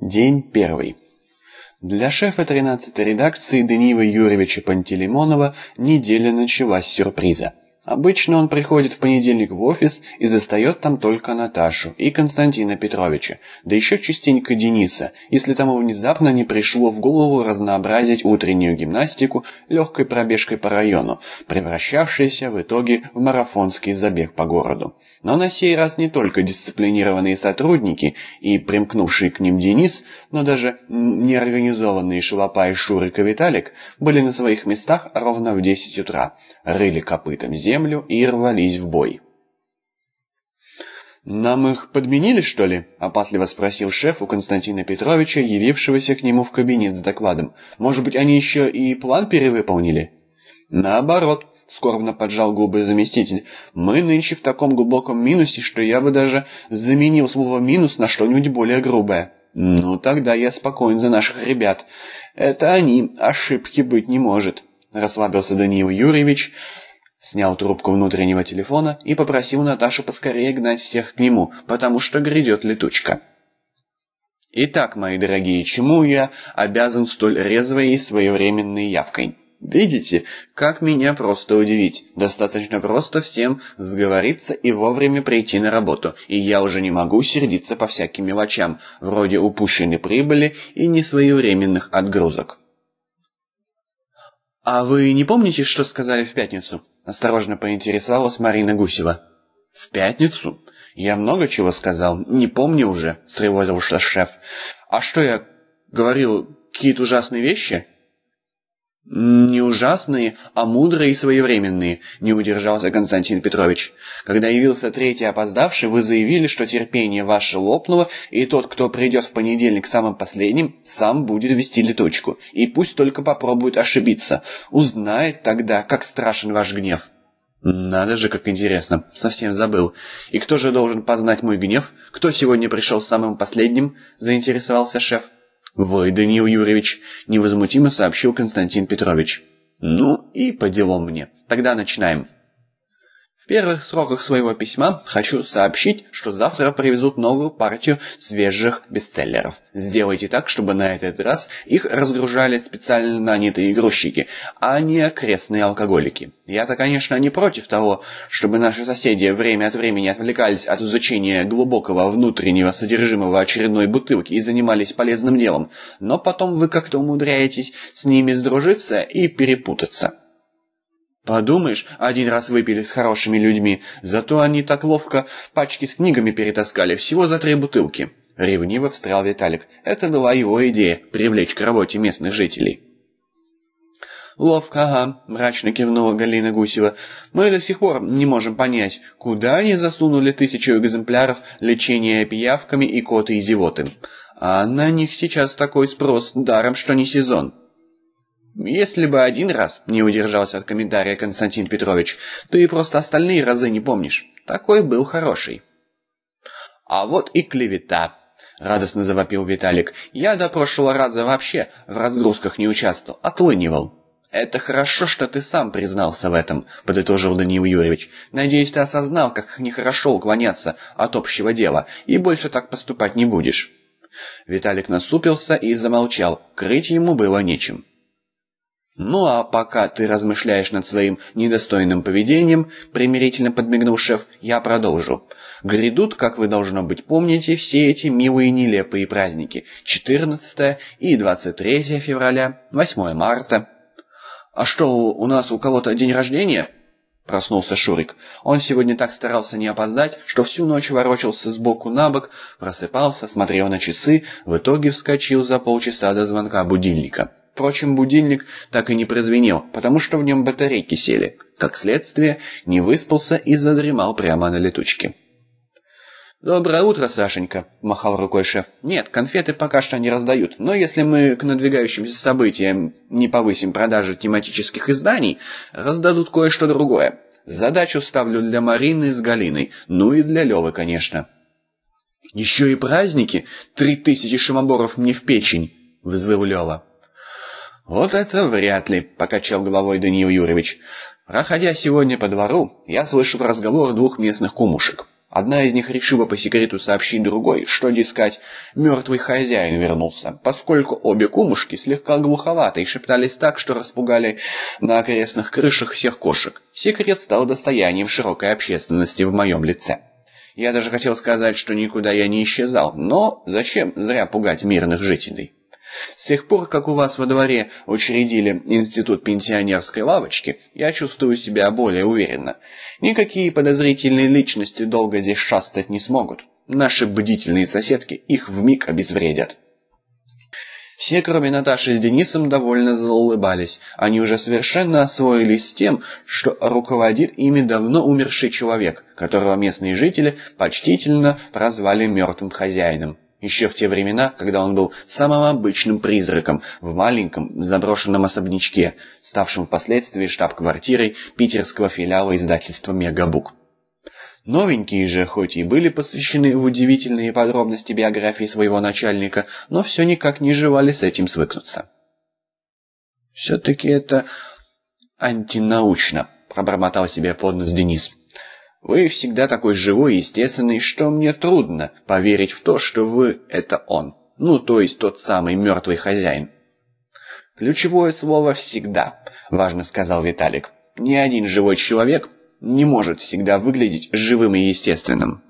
День первый. Для шефа 13-й редакции Даниила Юрьевича Пантелеймонова неделя началась сюрприза. Обычно он приходит в понедельник в офис и застает там только Наташу и Константина Петровича, да еще частенько Дениса, если тому внезапно не пришло в голову разнообразить утреннюю гимнастику легкой пробежкой по району, превращавшейся в итоге в марафонский забег по городу. Но на сей раз не только дисциплинированные сотрудники и примкнувший к ним Денис, но даже неорганизованные Шалопа и Шурик и Виталик были на своих местах ровно в 10 утра, рыли копытом землю и рвались в бой. «Нам их подменили, что ли?» – опасливо спросил шеф у Константина Петровича, явившегося к нему в кабинет с докладом. «Может быть, они еще и план перевыполнили?» «Наоборот», скорбно поджал губы заместитель. Мы нынче в таком глубоком минусе, что я бы даже заменил слово минус на что-нибудь более грубое. Ну, тогда я спокоен за наших ребят. Это они, ошибки быть не может. Расслабился Даниил Юрьевич, снял трубку внутреннего телефона и попросил Наташу поскорее гнать всех к нему, потому что грядет летучка. Итак, мои дорогие, чему я обязан столь резвой и своевременной явкой? Видите, как меня просто удивить. Достаточно просто всем сговориться и вовремя прийти на работу, и я уже не могу сердиться по всяким мелочам, вроде упущенной прибыли и несвоевременных отгрузок. «А вы не помните, что сказали в пятницу?» – осторожно поинтересовалась Марина Гусева. «В пятницу? Я много чего сказал, не помню уже», – срывозился шеф. «А что я говорил, какие-то ужасные вещи?» «Не ужасные, а мудрые и своевременные», — не удержался Константин Петрович. «Когда явился третий опоздавший, вы заявили, что терпение ваше лопнуло, и тот, кто придет в понедельник самым последним, сам будет вести летучку. И пусть только попробует ошибиться. Узнает тогда, как страшен ваш гнев». «Надо же, как интересно. Совсем забыл. И кто же должен познать мой гнев? Кто сегодня пришел самым последним?» — заинтересовался шеф. «Вы, Даниил Юрьевич», — невозмутимо сообщил Константин Петрович. «Ну и по делам мне. Тогда начинаем» первых сроках своего письма хочу сообщить, что завтра привезут новую партию свежих бестселлеров. Сделайте так, чтобы на этот раз их разгружали специально нанятые грузчики, а не окрестные алкоголики. Я-то, конечно, не против того, чтобы наши соседи время от времени отвлекались от изучения глубокого внутреннего содержимого очередной бутылки и занимались полезным делом, но потом вы как-то умудряетесь с ними сдружиться и перепутаться. Подумаешь, один раз выпили с хорошими людьми, зато они так ловко пачки с книгами перетаскали, всего за три бутылки. Ревниво встрял Виталик. Это была его идея – привлечь к работе местных жителей. «Ловко, ага», – мрачно кивнула Галина Гусева. «Мы до сих пор не можем понять, куда они засунули тысячу экземпляров лечения пиявками и коты и зевоты. А на них сейчас такой спрос, даром что не сезон». Если бы один раз не удержался от комментария Константин Петрович, ты просто остальные разы не помнишь. Такой был хороший. А вот и клевета, радостно завопил Виталик. Я до прошлого раза вообще в разгрузках не участвовал, отлынивал. Это хорошо, что ты сам признался в этом, подытожил Даниил Юрьевич. Надеюсь, ты осознал, как нехорошо уклоняться от общего дела, и больше так поступать не будешь. Виталик насупился и замолчал. Крыть ему было нечем. «Ну а пока ты размышляешь над своим недостойным поведением», примирительно подмигнул шеф, я продолжу. «Грядут, как вы, должно быть, помните, все эти милые нелепые праздники. 14 и 23 февраля, 8 марта». «А что, у нас у кого-то день рождения?» Проснулся Шурик. Он сегодня так старался не опоздать, что всю ночь ворочался с боку на бок, просыпался, смотрел на часы, в итоге вскочил за полчаса до звонка будильника. Впрочем, будильник так и не прозвенел, потому что в нем батарейки сели. Как следствие, не выспался и задремал прямо на летучке. «Доброе утро, Сашенька», – махал рукой шеф. «Нет, конфеты пока что не раздают, но если мы к надвигающимся событиям не повысим продажи тематических изданий, раздадут кое-что другое. Задачу ставлю для Марины с Галиной, ну и для Левы, конечно». «Еще и праздники? Три тысячи шимоборов мне в печень!» – взвыл Лева. «Вот это вряд ли», — покачал головой Даниил Юрьевич. «Проходя сегодня по двору, я слышал разговор двух местных кумушек. Одна из них решила по секрету сообщить другой, что, дескать, мертвый хозяин вернулся, поскольку обе кумушки слегка глуховаты и шептались так, что распугали на окрестных крышах всех кошек. Секрет стал достоянием широкой общественности в моем лице. Я даже хотел сказать, что никуда я не исчезал, но зачем зря пугать мирных жителей? С тех пор, как у вас во дворе учредили институт пенсионерской лавочки, я чувствую себя более уверенно. Никакие подозрительные личности долго здесь шастать не смогут. Наши бдительные соседки их вмиг обезвредят. Все, кроме Наташи с Денисом, довольно заулыбались. Они уже совершенно освоились с тем, что руководит ими давно умерший человек, которого местные жители почтительно прозвали мертвым хозяином еще в те времена, когда он был самым обычным призраком в маленьком заброшенном особнячке, ставшем впоследствии штаб-квартирой питерского филиала издательства «Мегабук». Новенькие же, хоть и были посвящены в удивительные подробности биографии своего начальника, но все никак не желали с этим свыкнуться. «Все-таки это антинаучно», — пробормотал себе под нос Денис. Вы всегда такой живой и естественный, что мне трудно поверить в то, что вы — это он. Ну, то есть тот самый мертвый хозяин. Ключевое слово «всегда», — важно сказал Виталик. Ни один живой человек не может всегда выглядеть живым и естественным.